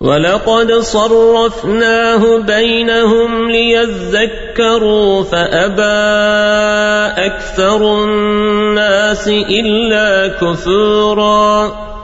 ولقد صرفناه بينهم ليذكروا فأبى أكثر الناس إلا كفوراً